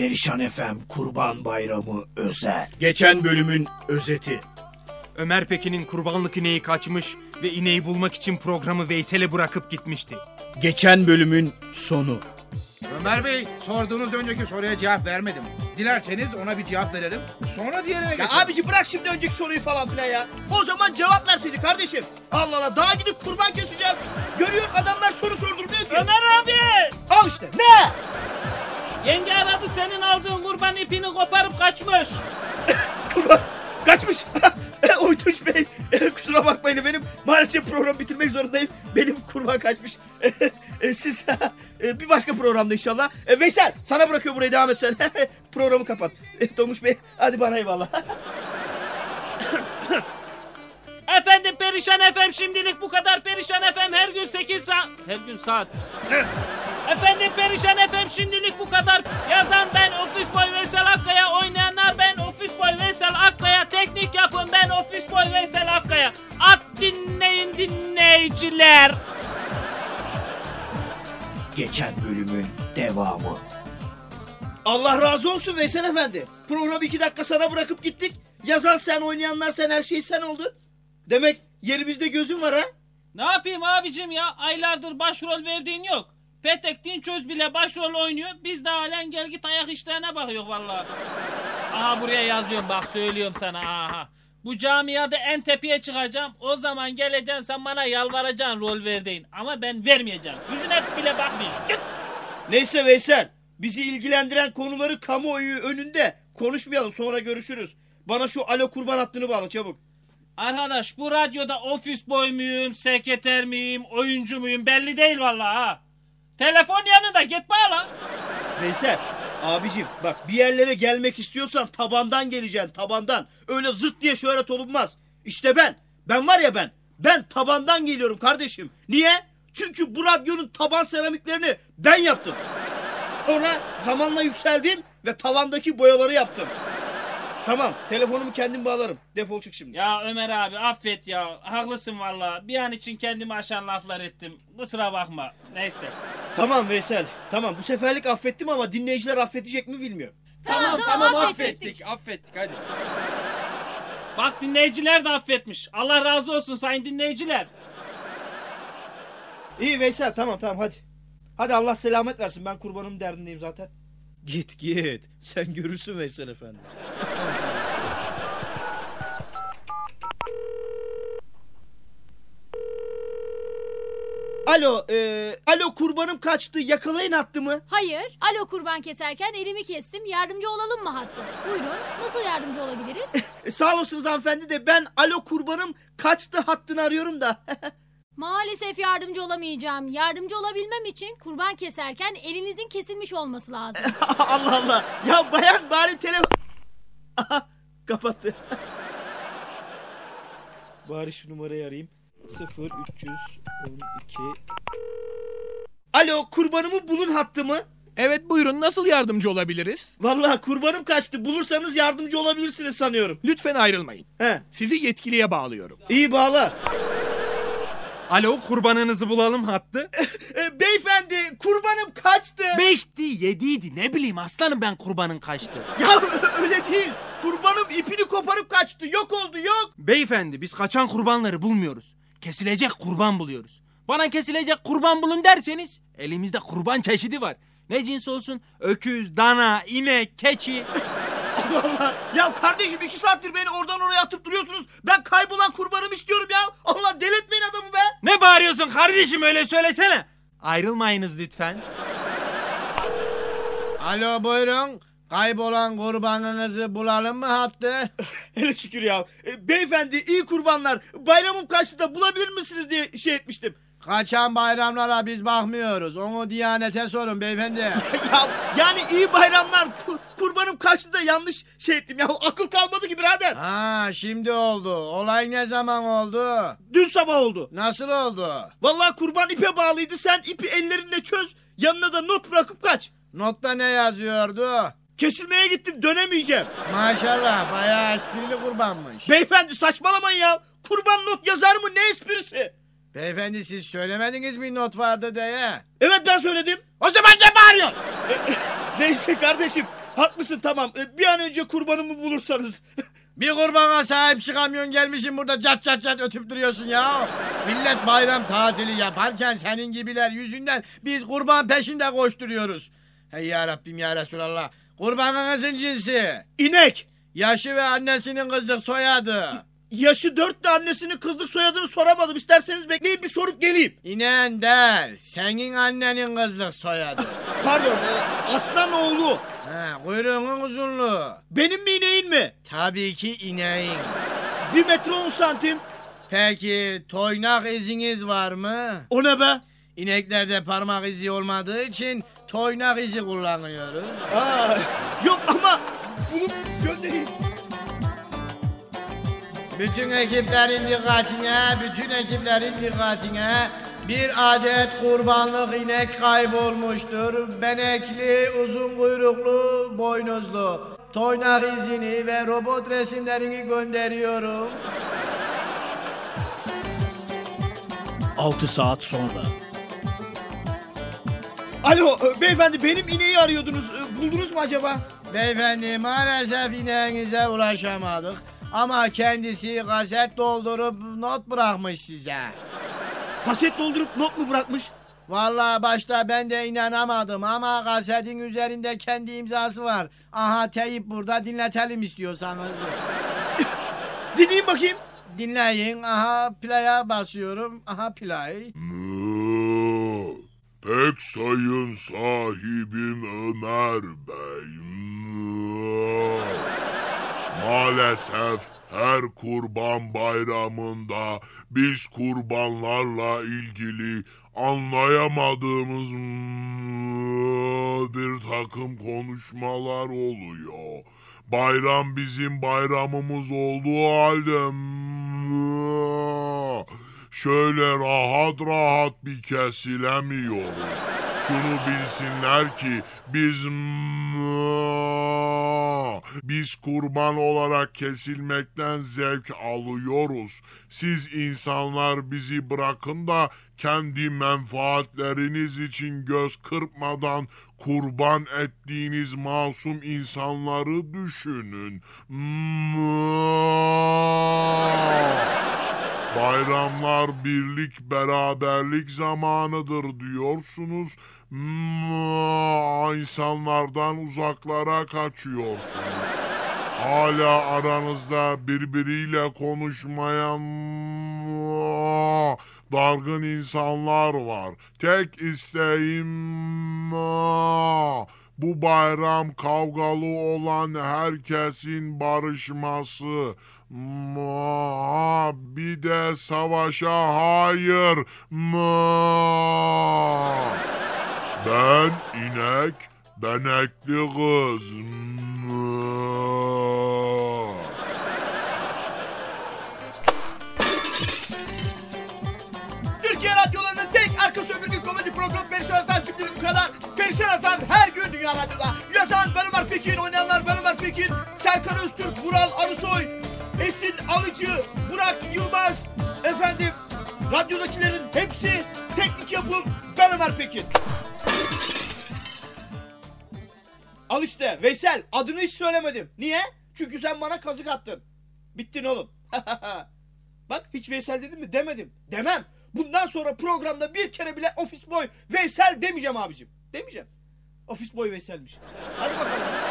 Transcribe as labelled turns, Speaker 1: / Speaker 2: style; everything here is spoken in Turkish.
Speaker 1: Perişan FM Kurban Bayramı özel.
Speaker 2: Geçen bölümün özeti.
Speaker 3: Ömer Pekin'in kurbanlık ineği kaçmış ve ineği bulmak için programı Veysel'e bırakıp gitmişti.
Speaker 2: Geçen bölümün sonu.
Speaker 4: Ömer Bey sorduğunuz önceki soruya cevap vermedim. Dilerseniz ona bir cevap verelim. Sonra diğerine
Speaker 5: Ya
Speaker 4: geçelim.
Speaker 5: abici bırak şimdi önceki soruyu falan filan ya. O zaman cevap verseydi kardeşim. Allah Allah daha gidip kurban keseceğiz. Görüyor adamlar soru sordurmuyor ki.
Speaker 6: Ömer abi!
Speaker 5: Al işte ne?
Speaker 6: Yenge aradı senin aldığın kurban ipini koparıp kaçmış.
Speaker 5: Kurban kaçmış. Oytunç Bey e, kusura bakmayın benim maalesef programı bitirmek zorundayım. Benim kurban kaçmış. E, Siz e, bir başka programda inşallah. E, Veysel sana bırakıyor burayı devam et sen. Programı kapat. E, Tomuş Bey hadi bana eyvallah.
Speaker 6: Efendim Perişan FM şimdilik bu kadar. Perişan FM her gün 8 saat... Her gün saat. Efendim Perişan FM şimdilik bu kadar. Yazan ben Ofis Boy Veysel Akkaya. Oynayanlar ben Ofis Boy Veysel Akkaya. Teknik yapın ben Ofis Boy Veysel Akkaya. At dinleyin dinleyiciler.
Speaker 1: Geçen bölümün devamı.
Speaker 5: Allah razı olsun Veysel Efendi. Programı iki dakika sana bırakıp gittik. Yazan sen, oynayanlar sen, her şey sen oldu. Demek yerimizde gözün var ha?
Speaker 6: Ne yapayım abicim ya? Aylardır başrol verdiğin yok. Petek Dinçöz bile başrol oynuyor. Biz de halen gel git ayak işlerine bakıyor vallahi. Aha buraya yazıyorum bak söylüyorum sana aha. Bu camiada en tepeye çıkacağım. O zaman geleceksin sen bana yalvaracaksın rol verdiğin. Ama ben vermeyeceğim. Yüzüne bile bakmayayım. Git.
Speaker 5: Neyse Veysel. Bizi ilgilendiren konuları kamuoyu önünde konuşmayalım sonra görüşürüz. Bana şu alo kurban hattını bağla çabuk.
Speaker 6: Arkadaş bu radyoda ofis boy muyum, sekreter miyim, oyuncu muyum belli değil vallahi ha. Telefon yanında git bağla.
Speaker 5: Veysel abicim bak bir yerlere gelmek istiyorsan tabandan geleceksin tabandan. Öyle zırt diye şöhret olunmaz. İşte ben. Ben var ya ben. Ben tabandan geliyorum kardeşim. Niye? Çünkü bu radyonun taban seramiklerini ben yaptım. Sonra zamanla yükseldim ve tavandaki boyaları yaptım. Tamam telefonumu kendim bağlarım. Defol çık şimdi.
Speaker 6: Ya Ömer abi affet ya. Haklısın vallahi. Bir an için kendimi aşan laflar ettim. Kusura bakma. Neyse.
Speaker 5: Tamam Veysel. Tamam bu seferlik affettim ama dinleyiciler affedecek mi bilmiyorum.
Speaker 3: Tamam tamam affettik affettik hadi.
Speaker 6: Bak dinleyiciler de affetmiş. Allah razı olsun sayın dinleyiciler.
Speaker 5: İyi Veysel tamam tamam hadi. Hadi Allah selamet versin ben kurbanım derdindeyim zaten.
Speaker 2: Git git. Sen görürsün Veysel Efendi.
Speaker 5: Alo, e, alo kurbanım kaçtı yakalayın attı mı?
Speaker 7: Hayır. Alo kurban keserken elimi kestim. Yardımcı olalım mı hattı? Buyurun. Nasıl yardımcı olabiliriz?
Speaker 5: E, sağ olasınız hanımefendi de ben alo kurbanım kaçtı hattını arıyorum da.
Speaker 7: Maalesef yardımcı olamayacağım. Yardımcı olabilmem için kurban keserken elinizin kesilmiş olması lazım.
Speaker 5: Allah Allah. Ya bayan bari telefon... Aha kapattı. bari şu numarayı arayayım. 0 312 Alo kurbanımı bulun hattı mı?
Speaker 8: Evet buyurun nasıl yardımcı olabiliriz?
Speaker 5: Vallahi kurbanım kaçtı. Bulursanız yardımcı olabilirsiniz sanıyorum.
Speaker 8: Lütfen ayrılmayın.
Speaker 5: He.
Speaker 8: Sizi yetkiliye bağlıyorum.
Speaker 5: İyi bağla.
Speaker 3: Alo kurbanınızı bulalım hattı.
Speaker 5: E, beyefendi kurbanım kaçtı.
Speaker 3: Beşti yediydi ne bileyim aslanım ben kurbanın kaçtı.
Speaker 5: ya öyle değil. Kurbanım ipini koparıp kaçtı. Yok oldu yok.
Speaker 3: Beyefendi biz kaçan kurbanları bulmuyoruz. Kesilecek kurban buluyoruz. Bana kesilecek kurban bulun derseniz elimizde kurban çeşidi var. Ne cins olsun? Öküz, dana, inek, keçi.
Speaker 5: Allah Allah. Ya kardeşim iki saattir beni oradan oraya atıp duruyorsunuz. Ben kaybolan kurbanımı istiyorum ya. Allah deletmeyin adamı be.
Speaker 3: Ne bağırıyorsun kardeşim öyle söylesene. Ayrılmayınız lütfen.
Speaker 4: Alo buyurun. Kaybolan kurbanınızı bulalım mı hattı?
Speaker 5: Hele şükür ya. E, beyefendi iyi kurbanlar. Bayramım kaçtı da bulabilir misiniz diye şey etmiştim.
Speaker 4: Kaçan bayramlara biz bakmıyoruz. Onu Diyanet'e sorun beyefendi.
Speaker 5: ya yani iyi bayramlar. Ku- kurbanım kaçtı da yanlış şey ettim. Ya akıl kalmadı ki birader.
Speaker 4: ha şimdi oldu. Olay ne zaman oldu?
Speaker 5: Dün sabah oldu.
Speaker 4: Nasıl oldu?
Speaker 5: Vallahi kurban ipe bağlıydı. Sen ipi ellerinle çöz. Yanına da not bırakıp kaç.
Speaker 4: Notta ne yazıyordu?
Speaker 5: Kesilmeye gittim dönemeyeceğim.
Speaker 4: Maşallah bayağı esprili kurbanmış.
Speaker 5: Beyefendi saçmalamayın ya. Kurban not yazar mı ne esprisi?
Speaker 4: Beyefendi siz söylemediniz mi not vardı diye?
Speaker 5: Evet ben söyledim.
Speaker 4: O zaman ne bağırıyorsun?
Speaker 5: Neyse kardeşim. Haklısın tamam. E, bir an önce kurbanımı bulursanız.
Speaker 9: Bir kurbana sahip çıkamıyorsun gelmişsin burada cat cat cat ötüp duruyorsun ya. Millet bayram tatili yaparken senin gibiler yüzünden biz kurban peşinde koşturuyoruz. Hey ya Rabbim ya Resulallah. Kurbanınızın cinsi.
Speaker 5: İnek.
Speaker 9: Yaşı ve annesinin kızlık soyadı.
Speaker 5: Yaşı dört de annesinin kızlık soyadını soramadım. İsterseniz bekleyin bir sorup geleyim.
Speaker 9: İnen değil. Senin annenin kızlık soyadı.
Speaker 5: Pardon. aslan oğlu.
Speaker 9: Ha, kuyruğunun uzunluğu.
Speaker 5: Benim mi ineğin mi?
Speaker 9: Tabii ki ineğin.
Speaker 5: Bir metre on santim.
Speaker 9: Peki toynak iziniz var mı?
Speaker 5: O ne be?
Speaker 9: İneklerde parmak izi olmadığı için toynak izi kullanıyoruz.
Speaker 5: Aa, yok ama bunu göndereyim.
Speaker 9: Bütün ekiplerin dikkatine, bütün ekiplerin dikkatine bir adet kurbanlık inek kaybolmuştur. Benekli, uzun kuyruklu, boynuzlu. Toynak izini ve robot resimlerini gönderiyorum.
Speaker 5: 6 saat sonra. Alo e, beyefendi benim ineği arıyordunuz. E, Buldunuz mu acaba?
Speaker 9: Beyefendi maalesef ineğinize ulaşamadık. Ama kendisi kaset doldurup not bırakmış size.
Speaker 5: Kaset doldurup not mu bırakmış?
Speaker 9: Vallahi başta ben de inanamadım ama kasetin üzerinde kendi imzası var. Aha teyip burada dinletelim istiyorsanız.
Speaker 5: Dinleyin bakayım.
Speaker 9: Dinleyin. Aha play'a basıyorum. Aha play.
Speaker 10: Pek sayın sahibim Ömer Bey. Maalesef her kurban bayramında biz kurbanlarla ilgili anlayamadığımız mı, bir takım konuşmalar oluyor. Bayram bizim bayramımız olduğu halde şöyle rahat rahat bir kesilemiyoruz. Şunu bilsinler ki biz biz kurban olarak kesilmekten zevk alıyoruz. Siz insanlar bizi bırakın da kendi menfaatleriniz için göz kırpmadan kurban ettiğiniz masum insanları düşünün. Bayramlar birlik beraberlik zamanıdır diyorsunuz. Mua, insanlardan uzaklara kaçıyorsunuz. Hala aranızda birbiriyle konuşmayan dargın insanlar var. Tek isteğim bu bayram kavgalı olan herkesin barışması. Mua, bir de savaşa hayır. Mua. Ben inek, benekli kız. Mua.
Speaker 5: Türkiye radyolarının tek arka sömürge komedi programı Perişan Efem şimdilik bu kadar. Perişan Efem her gün Dünya Radyo'da. Yazan ben Ömer Pekin, oynayanlar ben Ömer Pekin, Serkan Öztürk, Vural Arısoy, Alıcı, Burak Yılmaz. Efendim, radyodakilerin hepsi teknik yapım ben Ömer Pekin. Al işte Veysel adını hiç söylemedim. Niye? Çünkü sen bana kazık attın. Bittin oğlum. Bak hiç Veysel dedim mi? Demedim. Demem. Bundan sonra programda bir kere bile ofis boy Veysel demeyeceğim abicim. Demeyeceğim. Ofis boy Veysel'miş. Hadi bakalım.